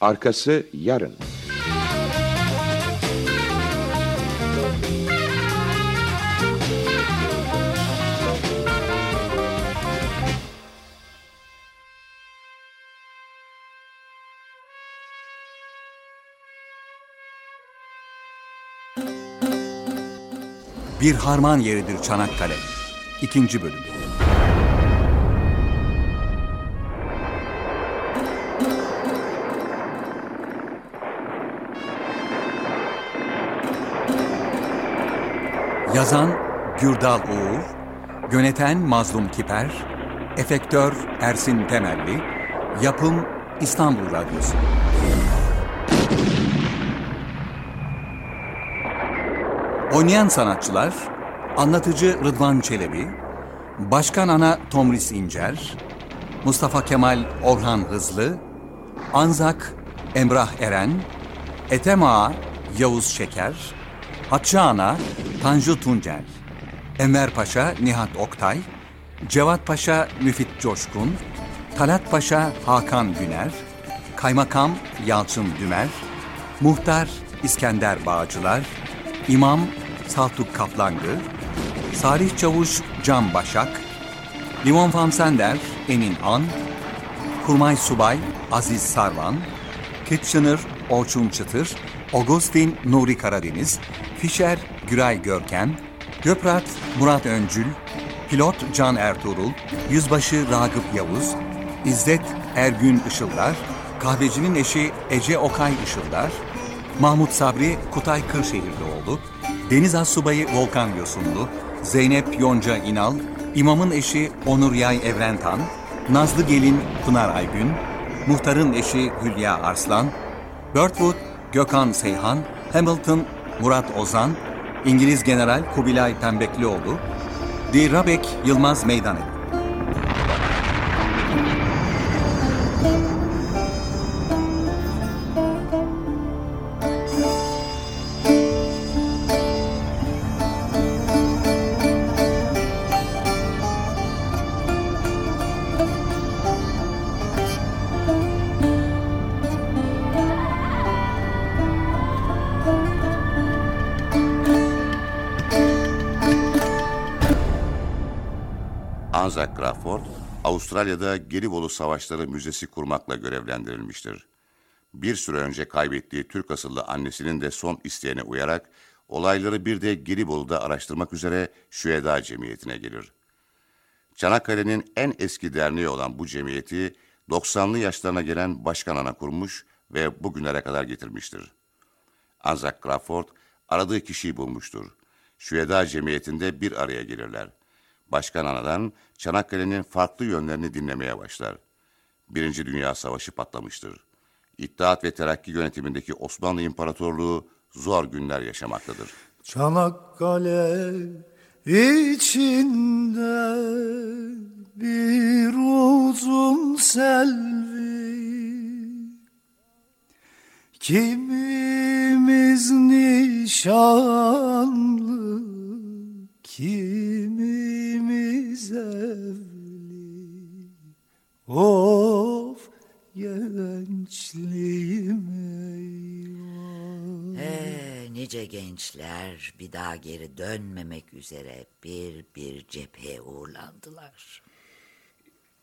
Arkası yarın. Bir harman yeridir Çanakkale. İkinci bölüm. Yazan Gürdal Uğur, yöneten Mazlum Kiper, efektör Ersin Temelli, yapım İstanbul Radyosu. Oynayan sanatçılar, anlatıcı Rıdvan Çelebi, Başkan Ana Tomris İncer, Mustafa Kemal Orhan Hızlı, Anzak Emrah Eren, Ethem Ağa Yavuz Şeker, Hatçı Ana Tanju Tuncel, Enver Paşa Nihat Oktay, Cevat Paşa Müfit Coşkun, Talat Paşa Hakan Güner, Kaymakam Yalçın Dümer, Muhtar İskender Bağcılar, İmam Saltuk Kaplangı, Salih Çavuş Can Başak, Limon Famsender Emin An, Kurmay Subay Aziz Sarvan, Kitchener Orçun Çıtır, Augustin Nuri Karadeniz, Fischer Güray Görkem, Göprat Murat Öncül, Pilot Can Ertuğrul, Yüzbaşı Ragıp Yavuz, İzzet Ergün Işıldar, Kahvecinin eşi Ece Okay Işıldar, Mahmut Sabri Kutay Kırşehirlioğlu, Deniz Assubayı Volkan Yosunlu, Zeynep Yonca İnal, İmamın eşi Onur Yay Evrentan, Nazlı Gelin Pınar Aygün, Muhtarın eşi Hülya Arslan, Birdwood Gökhan Seyhan, Hamilton Murat Ozan, İngiliz General Kubilay Pembeklioğlu, Di Rabek Yılmaz Meydanevi. Anzac Crawford, Avustralya'da Gelibolu Savaşları Müzesi kurmakla görevlendirilmiştir. Bir süre önce kaybettiği Türk asıllı annesinin de son isteğine uyarak olayları bir de Gelibolu'da araştırmak üzere Şüheda Cemiyeti'ne gelir. Çanakkale'nin en eski derneği olan bu cemiyeti 90'lı yaşlarına gelen başkan ana kurmuş ve bugünlere kadar getirmiştir. Anzac Crawford aradığı kişiyi bulmuştur. Şüheda Cemiyeti'nde bir araya gelirler. Başkan Ana'dan Çanakkale'nin farklı yönlerini dinlemeye başlar. Birinci Dünya Savaşı patlamıştır. İttihat ve Terakki yönetimindeki Osmanlı İmparatorluğu zor günler yaşamaktadır. Çanakkale içinde bir uzun selvi Kimimiz nişanlı Kimimiz evli Of gençliğim eyvah Ee, nice gençler bir daha geri dönmemek üzere bir bir cepheye uğurlandılar.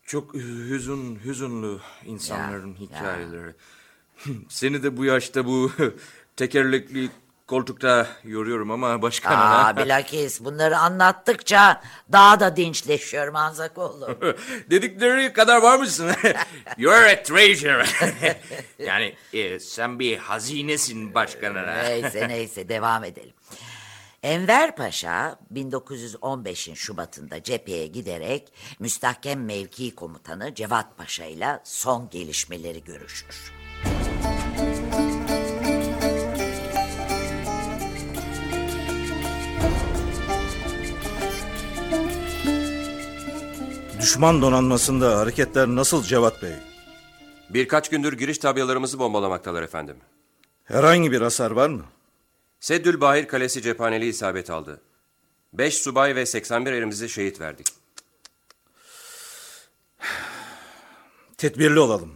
Çok hüzün, hüzünlü insanların Ya, hikayeleri. Seni de bu yaşta bu tekerlekli koltukta yoruyorum ama başkan Aa, bilakis bunları anlattıkça daha da dinçleşiyorum Anzakoğlu. Dedikleri kadar var mısın? You're a treasure. yani e, sen bir hazinesin başkan ana. neyse neyse devam edelim. Enver Paşa 1915'in Şubat'ında cepheye giderek müstahkem mevki komutanı Cevat Paşa ile son gelişmeleri görüşür. Düşman donanmasında hareketler nasıl Cevat Bey? Birkaç gündür giriş tabyalarımızı bombalamaktalar efendim. Herhangi bir hasar var mı? Seddül Bahir Kalesi cephaneli isabet aldı. 5 subay ve 81 erimizi şehit verdik. Tedbirli olalım.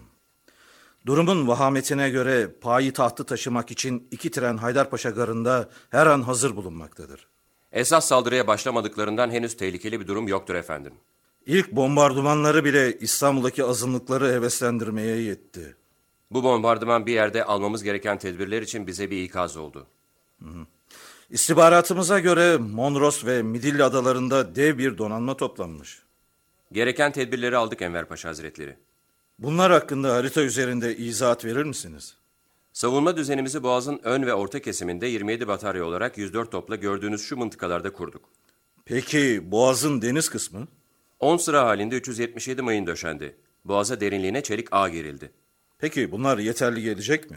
Durumun vahametine göre payi tahtı taşımak için iki tren Haydarpaşa garında her an hazır bulunmaktadır. Esas saldırıya başlamadıklarından henüz tehlikeli bir durum yoktur efendim. İlk bombardımanları bile İstanbul'daki azınlıkları heveslendirmeye yetti. Bu bombardıman bir yerde almamız gereken tedbirler için bize bir ikaz oldu. İstihbaratımıza göre Mondros ve Midilli adalarında dev bir donanma toplanmış. Gereken tedbirleri aldık Enver Paşa Hazretleri. Bunlar hakkında harita üzerinde izahat verir misiniz? Savunma düzenimizi Boğaz'ın ön ve orta kesiminde 27 batarya olarak 104 topla gördüğünüz şu mıntıkalarda kurduk. Peki Boğaz'ın deniz kısmı? 10 sıra halinde 377 mayın döşendi. Boğaza derinliğine çelik ağ gerildi. Peki bunlar yeterli gelecek mi?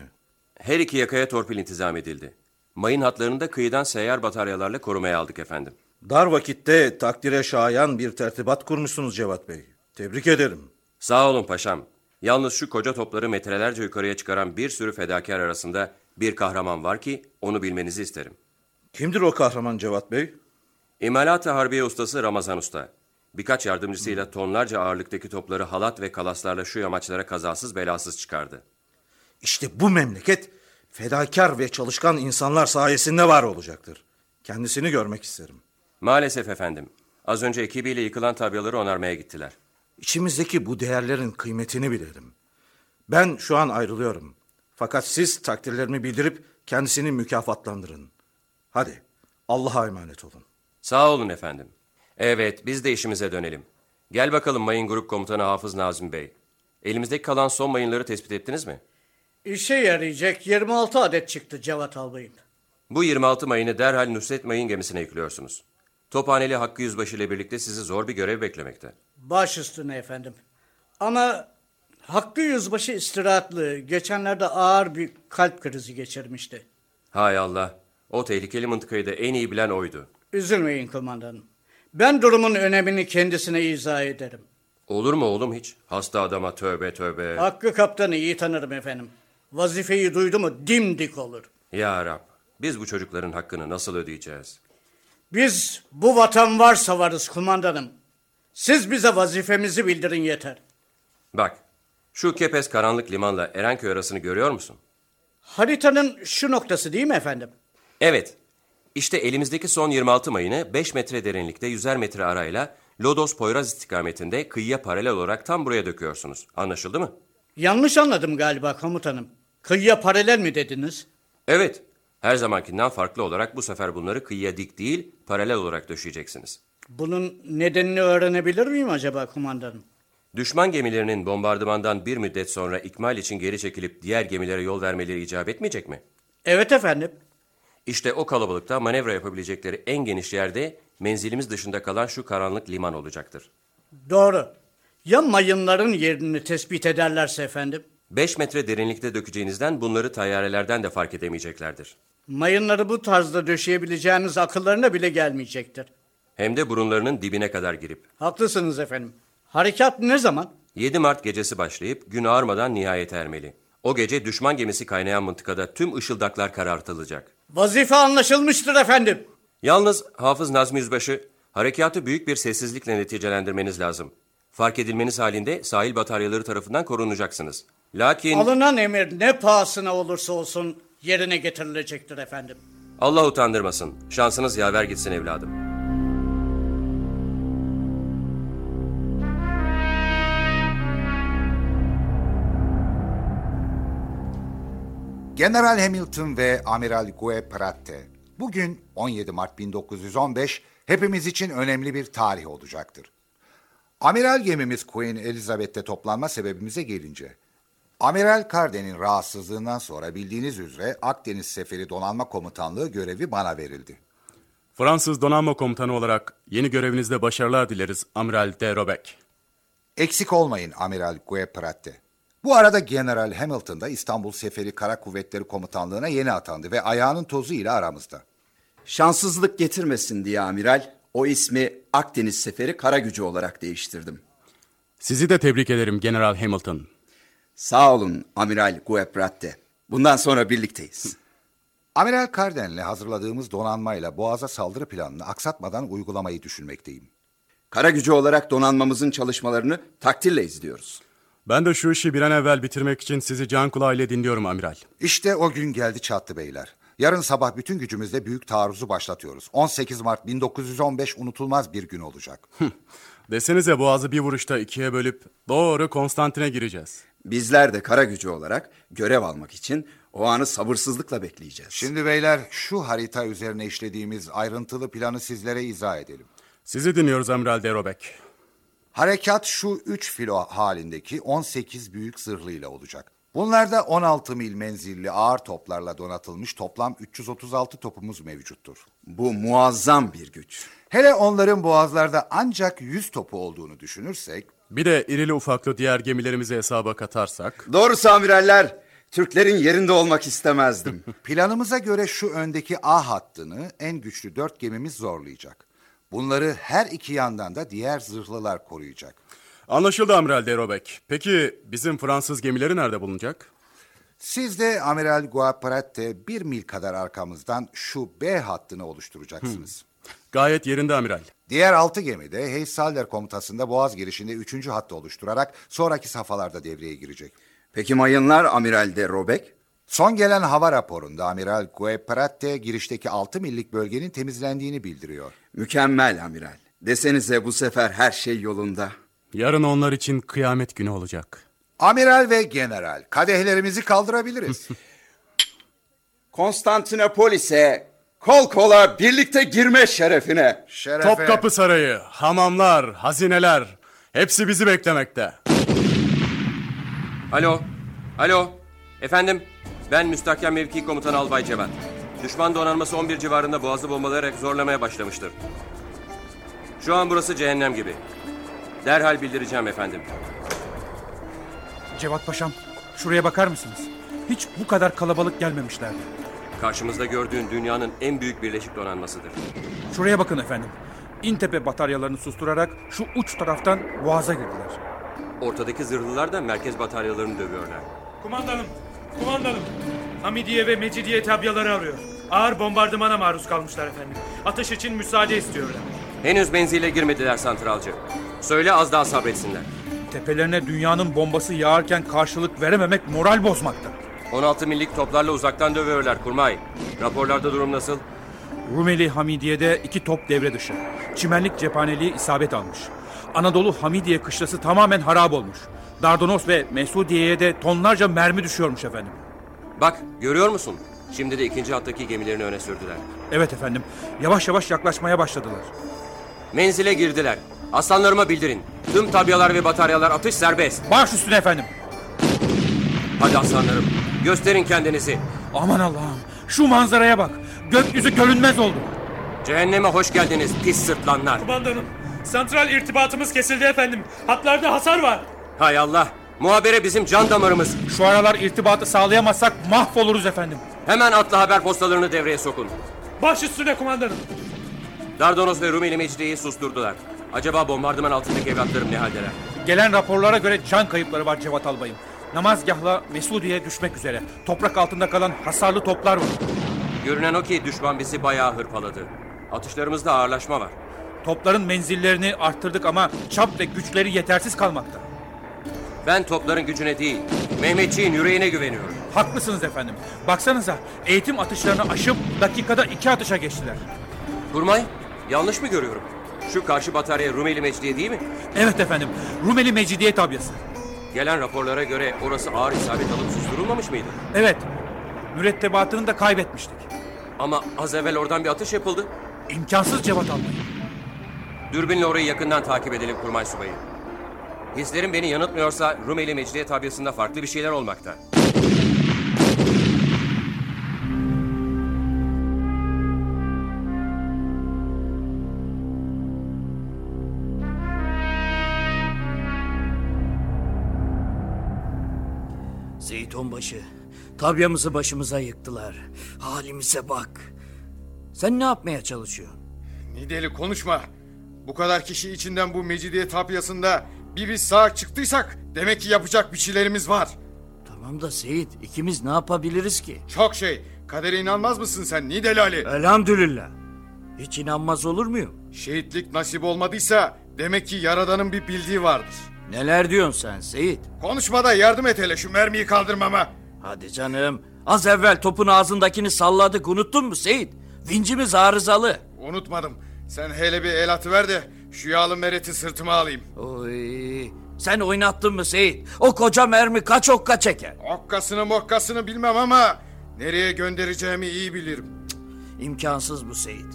Her iki yakaya torpil intizam edildi. Mayın hatlarını da kıyıdan seyyar bataryalarla korumaya aldık efendim. Dar vakitte takdire şayan bir tertibat kurmuşsunuz Cevat Bey. Tebrik ederim. Sağ olun paşam. Yalnız şu koca topları metrelerce yukarıya çıkaran bir sürü fedakar arasında bir kahraman var ki onu bilmenizi isterim. Kimdir o kahraman Cevat Bey? İmalat-ı Harbiye ustası Ramazan Usta. Birkaç yardımcısıyla tonlarca ağırlıktaki topları halat ve kalaslarla şu yamaçlara kazasız belasız çıkardı. İşte bu memleket fedakar ve çalışkan insanlar sayesinde var olacaktır. Kendisini görmek isterim. Maalesef efendim. Az önce ekibiyle yıkılan tabyaları onarmaya gittiler. İçimizdeki bu değerlerin kıymetini bilelim. Ben şu an ayrılıyorum. Fakat siz takdirlerimi bildirip kendisini mükafatlandırın. Hadi Allah'a emanet olun. Sağ olun efendim. Evet, biz de işimize dönelim. Gel bakalım mayın grup komutanı Hafız Nazım Bey. Elimizdeki kalan son mayınları tespit ettiniz mi? İşe yarayacak 26 adet çıktı Cevat Albayım. Bu 26 mayını derhal Nusret Mayın gemisine yüklüyorsunuz. Tophaneli Hakkı Yüzbaşı ile birlikte sizi zor bir görev beklemekte. Baş üstüne efendim. Ama Hakkı Yüzbaşı istirahatlı. Geçenlerde ağır bir kalp krizi geçirmişti. Hay Allah, o tehlikeli mıntıkayı da en iyi bilen oydu. Üzülmeyin kumandanım. Ben durumun önemini kendisine izah ederim. Olur mu oğlum hiç? Hasta adama tövbe tövbe. Hakkı kaptanı iyi tanırım efendim. Vazifeyi duydu mu dimdik olur. Ya Rab, biz bu çocukların hakkını nasıl ödeyeceğiz? Biz bu vatan varsa varız kumandanım. Siz bize vazifemizi bildirin yeter. Bak, şu Kepez karanlık limanla Erenköy arasını görüyor musun? Haritanın şu noktası değil mi efendim? Evet. İşte elimizdeki son 26 mayını 5 metre derinlikte 100'er metre arayla Lodos Poyraz istikametinde kıyıya paralel olarak tam buraya döküyorsunuz. Anlaşıldı mı? Yanlış anladım galiba komutanım. Kıyıya paralel mi dediniz? Evet. Her zamankinden farklı olarak bu sefer bunları kıyıya dik değil, paralel olarak döşeyeceksiniz. Bunun nedenini öğrenebilir miyim acaba kumandanım? Düşman gemilerinin bombardımandan bir müddet sonra ikmal için geri çekilip diğer gemilere yol vermeleri icap etmeyecek mi? Evet efendim. İşte o kalabalıkta manevra yapabilecekleri en geniş yerde menzilimiz dışında kalan şu karanlık liman olacaktır. Doğru. Ya mayınların yerini tespit ederlerse efendim? 5 metre derinlikte dökeceğinizden bunları tayyarelerden de fark edemeyeceklerdir. Mayınları bu tarzda döşeyebileceğiniz akıllarına bile gelmeyecektir. Hem de burunlarının dibine kadar girip. Haklısınız efendim. Harekat ne zaman? 7 Mart gecesi başlayıp gün ağarmadan nihayete ermeli. O gece düşman gemisi kaynayan mıntıkada tüm ışıldaklar karartılacak. Vazife anlaşılmıştır efendim. Yalnız Hafız Nazmi Yüzbaşı, harekatı büyük bir sessizlikle neticelendirmeniz lazım. Fark edilmeniz halinde sahil bataryaları tarafından korunacaksınız. Lakin Alınan emir ne pahasına olursa olsun yerine getirilecektir efendim. Allah utandırmasın. Şansınız yaver gitsin evladım. General Hamilton ve Amiral Gue Pratte. Bugün 17 Mart 1915 hepimiz için önemli bir tarih olacaktır. Amiral gemimiz Queen Elizabeth'te toplanma sebebimize gelince. Amiral Carden'in rahatsızlığından sonra bildiğiniz üzere Akdeniz Seferi Donanma Komutanlığı görevi bana verildi. Fransız donanma komutanı olarak yeni görevinizde başarılar dileriz Amiral de Robek. Eksik olmayın Amiral Gue Pratte. Bu arada General Hamilton da İstanbul Seferi Kara Kuvvetleri Komutanlığı'na yeni atandı ve ayağının tozu ile aramızda. Şanssızlık getirmesin diye amiral, o ismi Akdeniz Seferi Kara Gücü olarak değiştirdim. Sizi de tebrik ederim General Hamilton. Sağ olun Amiral Guepratte. Bundan sonra birlikteyiz. Amiral Carden'le hazırladığımız donanmayla Boğaz'a saldırı planını aksatmadan uygulamayı düşünmekteyim. Kara Gücü olarak donanmamızın çalışmalarını takdirle izliyoruz. Ben de şu işi bir an evvel bitirmek için sizi can kulağıyla dinliyorum amiral. İşte o gün geldi çattı beyler. Yarın sabah bütün gücümüzle büyük taarruzu başlatıyoruz. 18 Mart 1915 unutulmaz bir gün olacak. Desenize boğazı bir vuruşta ikiye bölüp doğru Konstantin'e gireceğiz. Bizler de kara gücü olarak görev almak için o anı sabırsızlıkla bekleyeceğiz. Şimdi beyler şu harita üzerine işlediğimiz ayrıntılı planı sizlere izah edelim. Sizi dinliyoruz Amiral Derobek. Harekat şu 3 filo halindeki 18 büyük zırhlıyla olacak. Bunlarda 16 mil menzilli ağır toplarla donatılmış toplam 336 topumuz mevcuttur. Bu muazzam bir güç. Hele onların boğazlarda ancak 100 topu olduğunu düşünürsek... Bir de irili ufaklı diğer gemilerimizi hesaba katarsak... Doğrusu amiraller, Türklerin yerinde olmak istemezdim. Planımıza göre şu öndeki A hattını en güçlü dört gemimiz zorlayacak. Bunları her iki yandan da diğer zırhlılar koruyacak. Anlaşıldı Amiral Derobek. Peki bizim Fransız gemileri nerede bulunacak? Siz de Amiral Guaprate bir mil kadar arkamızdan şu B hattını oluşturacaksınız. Gayet yerinde Amiral. Diğer altı gemi de Heysalder komutasında Boğaz girişinde üçüncü hattı oluşturarak sonraki safhalarda devreye girecek. Peki mayınlar Amiral de Robek? Son gelen hava raporunda Amiral Gueprate girişteki 6 millik bölgenin temizlendiğini bildiriyor. Mükemmel amiral. Desenize bu sefer her şey yolunda. Yarın onlar için kıyamet günü olacak. Amiral ve general kadehlerimizi kaldırabiliriz. Konstantinopolis'e kol kola birlikte girme şerefine. Şerefe. Topkapı Sarayı, hamamlar, hazineler hepsi bizi beklemekte. Alo, alo. Efendim, ben müstahkem mevki komutanı Albay Cevat. Düşman donanması 11 civarında boğazı bombalayarak zorlamaya başlamıştır. Şu an burası cehennem gibi. Derhal bildireceğim efendim. Cevat Paşam, şuraya bakar mısınız? Hiç bu kadar kalabalık gelmemişlerdi. Karşımızda gördüğün dünyanın en büyük birleşik donanmasıdır. Şuraya bakın efendim. İntepe bataryalarını susturarak şu uç taraftan boğaza girdiler. Ortadaki zırhlılar da merkez bataryalarını dövüyorlar. Kumandanım, kumandanım. Hamidiye ve Mecidiye tabyaları arıyor. Ağır bombardımana maruz kalmışlar efendim. Atış için müsaade istiyorlar. Henüz menzile girmediler santralcı. Söyle az daha sabretsinler. Tepelerine dünyanın bombası yağarken karşılık verememek moral bozmakta. 16 millik toplarla uzaktan dövüyorlar kurmay. Raporlarda durum nasıl? Rumeli Hamidiye'de iki top devre dışı. Çimenlik cephaneliği isabet almış. Anadolu Hamidiye kışlası tamamen harap olmuş. Dardanos ve Mesudiye'ye de tonlarca mermi düşüyormuş efendim. Bak görüyor musun? Şimdi de ikinci hattaki gemilerini öne sürdüler. Evet efendim. Yavaş yavaş yaklaşmaya başladılar. Menzile girdiler. Aslanlarıma bildirin. Tüm tabyalar ve bataryalar atış serbest. Baş üstüne efendim. Hadi aslanlarım. Gösterin kendinizi. Aman Allah'ım. Şu manzaraya bak. Gökyüzü görünmez oldu. Cehenneme hoş geldiniz pis sırtlanlar. Kumandanım, santral irtibatımız kesildi efendim. Hatlarda hasar var. Hay Allah. Muhabere bizim can damarımız. Şu aralar irtibatı sağlayamazsak mahvoluruz efendim. Hemen atlı haber postalarını devreye sokun. Baş üstüne kumandanım. Dardanos ve Rumeli Mecidiye'yi susturdular. Acaba bombardıman altındaki evlatlarım ne haldeler? Gelen raporlara göre can kayıpları var Cevat Albayım. Namazgahla Mesudiye düşmek üzere. Toprak altında kalan hasarlı toplar var. Görünen o ki düşman bizi bayağı hırpaladı. Atışlarımızda ağırlaşma var. Topların menzillerini arttırdık ama çap ve güçleri yetersiz kalmakta. Ben topların gücüne değil, Mehmetçiğin yüreğine güveniyorum. Haklısınız efendim. Baksanıza eğitim atışlarını aşıp dakikada iki atışa geçtiler. Kurmay, yanlış mı görüyorum? Şu karşı batarya Rumeli Mecidiye değil mi? Evet efendim. Rumeli Mecidiye tabyası. Gelen raporlara göre orası ağır isabet alıp susturulmamış mıydı? Evet. Mürettebatını da kaybetmiştik. Ama az evvel oradan bir atış yapıldı. İmkansız Cevat Albayım. Dürbünle orayı yakından takip edelim Kurmay Subayı. Hislerim beni yanıltmıyorsa Rumeli Mecidiye tabyasında farklı bir şeyler olmakta. Seyit Onbaşı, tabyamızı başımıza yıktılar. Halimize bak. Sen ne yapmaya çalışıyorsun? Nideli konuşma. Bu kadar kişi içinden bu Mecidiye tapyasında bir biz sağ çıktıysak demek ki yapacak bir şeylerimiz var. Tamam da Seyit, ikimiz ne yapabiliriz ki? Çok şey. Kadere inanmaz mısın sen Nideli Ali? Elhamdülillah. Hiç inanmaz olur muyum? Şehitlik nasip olmadıysa demek ki Yaradan'ın bir bildiği vardır. Neler diyorsun sen Seyit? Konuşmada yardım et hele şu mermiyi kaldırmama. Hadi canım. Az evvel topun ağzındakini salladık unuttun mu Seyit? Vincimiz arızalı. Unutmadım. Sen hele bir el atıver de şu yağlı mereti sırtıma alayım. Oy, sen oynattın mı Seyit? O koca mermi kaç okka çeker? Okkasını mokkasını bilmem ama nereye göndereceğimi iyi bilirim. İmkansız bu Seyit.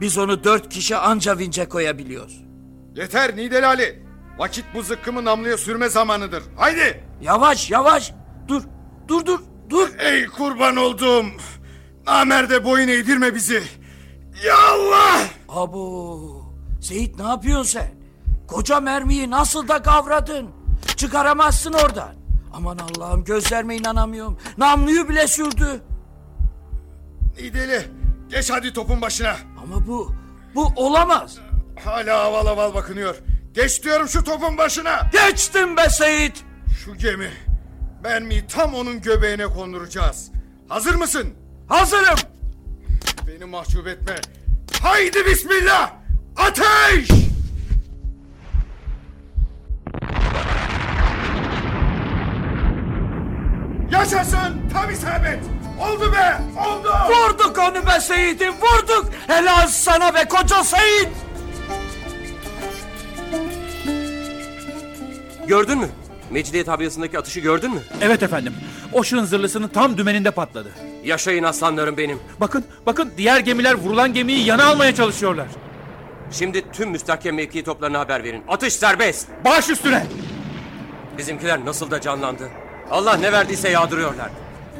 Biz onu dört kişi anca vince koyabiliyoruz. Yeter Nidel Ali. Vakit bu zıkkımı namluya sürme zamanıdır. Haydi. Yavaş yavaş. Dur dur dur dur. Ey kurban oldum. Namerde boyun eğdirme bizi. Ya Allah. Abo. Seyit ne yapıyorsun sen? Koca mermiyi nasıl da kavradın? Çıkaramazsın oradan. Aman Allah'ım gözlerime inanamıyorum. Namluyu bile sürdü. Nideli geç hadi topun başına. Ama bu, bu olamaz. Hala aval aval bakınıyor. Geç diyorum şu topun başına. Geçtim be Seyit. Şu gemi. Mermiyi tam onun göbeğine konduracağız. Hazır mısın? Hazırım. Beni mahcup etme. Haydi bismillah. Ateş! Yaşasın tam isabet. Oldu be oldu. Vurduk onu be Seyit'im vurduk. Helal sana be koca Seyit. Gördün mü? Mecidiyet tabyasındaki atışı gördün mü? Evet efendim. O şırın zırhlısının tam dümeninde patladı. Yaşayın aslanlarım benim. Bakın, bakın diğer gemiler vurulan gemiyi yana almaya çalışıyorlar. Şimdi tüm müstahkem mevki toplarına haber verin. Atış serbest. Baş üstüne. Bizimkiler nasıl da canlandı. Allah ne verdiyse yağdırıyorlar.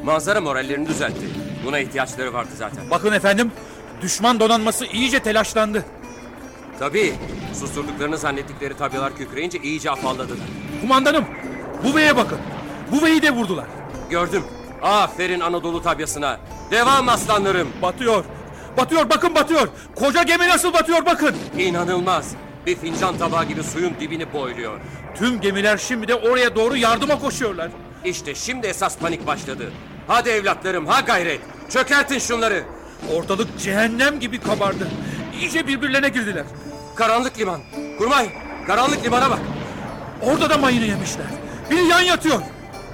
Manzara morallerini düzeltti. Buna ihtiyaçları vardı zaten. Bakın efendim, düşman donanması iyice telaşlandı. Tabii. Susturduklarını zannettikleri tabyalar kükreyince iyice afalladılar. Kumandanım, bu beye bakın. Bu beyi de vurdular. Gördüm. Aferin Anadolu tabyasına. Devam aslanlarım. Batıyor. Batıyor bakın batıyor. Koca gemi nasıl batıyor bakın. İnanılmaz. Bir fincan tabağı gibi suyun dibini boyluyor. Tüm gemiler şimdi de oraya doğru yardıma koşuyorlar. İşte şimdi esas panik başladı. Hadi evlatlarım ha gayret. Çökertin şunları. Ortalık cehennem gibi kabardı. İyice birbirlerine girdiler. Karanlık liman. Kurmay karanlık limana bak. Orada da mayını yemişler. Biri yan yatıyor.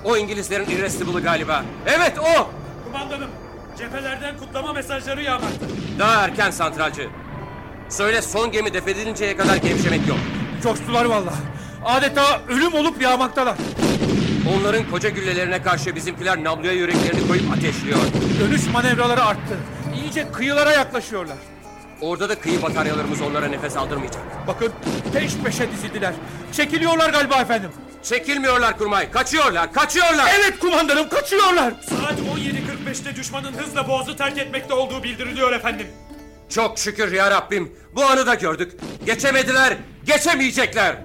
O İngilizlerin irrestible'ı galiba. Evet o. Kumandanım, cephelerden kutlama mesajları yağmakta. Daha erken santralcı. Söyle son gemi defedilinceye kadar gevşemek yok. Coştular vallahi. Adeta ölüm olup yağmaktalar. Onların koca güllelerine karşı bizimkiler namluya yüreklerini koyup ateşliyor. Dönüş manevraları arttı. İyice kıyılara yaklaşıyorlar. Orada da kıyı bataryalarımız onlara nefes aldırmayacak. Bakın peş peşe dizildiler. Çekiliyorlar galiba efendim. Çekilmiyorlar kurmay. Kaçıyorlar, kaçıyorlar. Evet kumandanım kaçıyorlar. Saat 17.45'te düşmanın hızla boğazı terk etmekte olduğu bildiriliyor efendim. Çok şükür ya Rabbim. Bu anı da gördük. Geçemediler, geçemeyecekler.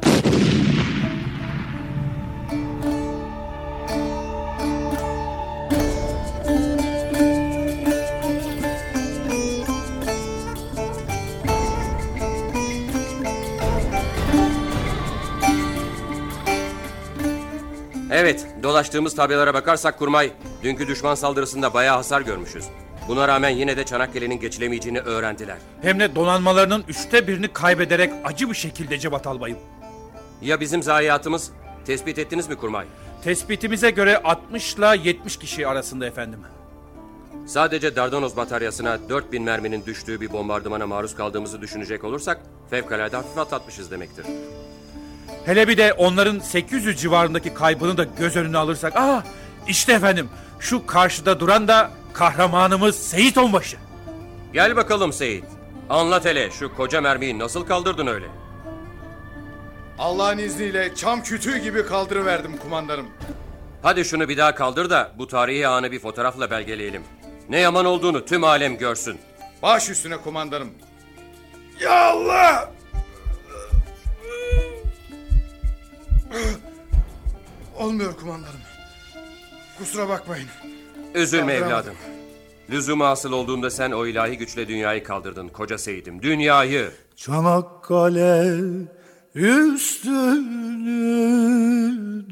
Evet, dolaştığımız tabelalara bakarsak kurmay, dünkü düşman saldırısında bayağı hasar görmüşüz. Buna rağmen yine de Çanakkale'nin geçilemeyeceğini öğrendiler. Hem de donanmalarının üçte birini kaybederek acı bir şekilde Cevat Albayım. Ya bizim zayiatımız? Tespit ettiniz mi kurmay? Tespitimize göre 60 ile 70 kişi arasında efendim. Sadece Dardanos bataryasına 4000 merminin düştüğü bir bombardımana maruz kaldığımızı düşünecek olursak fevkalade hafif atlatmışız demektir. Hele bir de onların 800 civarındaki kaybını da göz önüne alırsak... Aa işte efendim şu karşıda duran da kahramanımız Seyit Onbaşı. Gel bakalım Seyit. Anlat hele şu koca mermiyi nasıl kaldırdın öyle? Allah'ın izniyle çam kütüğü gibi kaldırıverdim kumandanım. Hadi şunu bir daha kaldır da bu tarihi anı bir fotoğrafla belgeleyelim. Ne yaman olduğunu tüm alem görsün. Baş üstüne kumandanım. Ya Allah! Olmuyor kumandanım. Kusura bakmayın. Üzülme evladım. Lüzuma asıl olduğunda sen o ilahi güçle dünyayı kaldırdın koca Seyit'im. Dünyayı. Çanakkale üstünü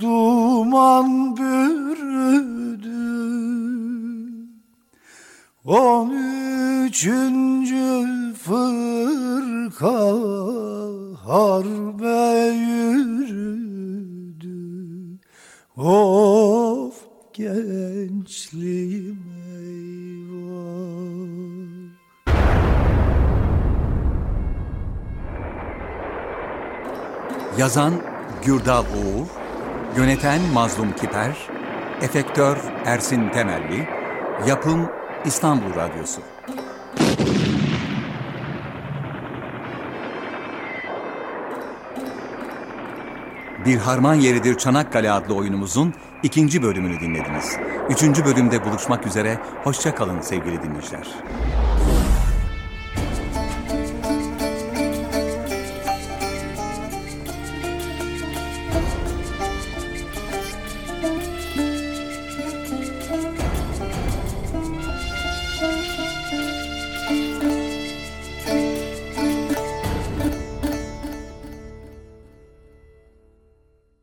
duman bürüdü. On üçüncü fırka harbe yürüdü. Of gençliğim Yazan Gürdal Uğur, yöneten Mazlum Kiper, efektör Ersin Temelli, yapım İstanbul Radyosu. Bir Harman Yeridir Çanakkale adlı oyunumuzun ikinci bölümünü dinlediniz. Üçüncü bölümde buluşmak üzere, hoşça kalın sevgili dinleyiciler.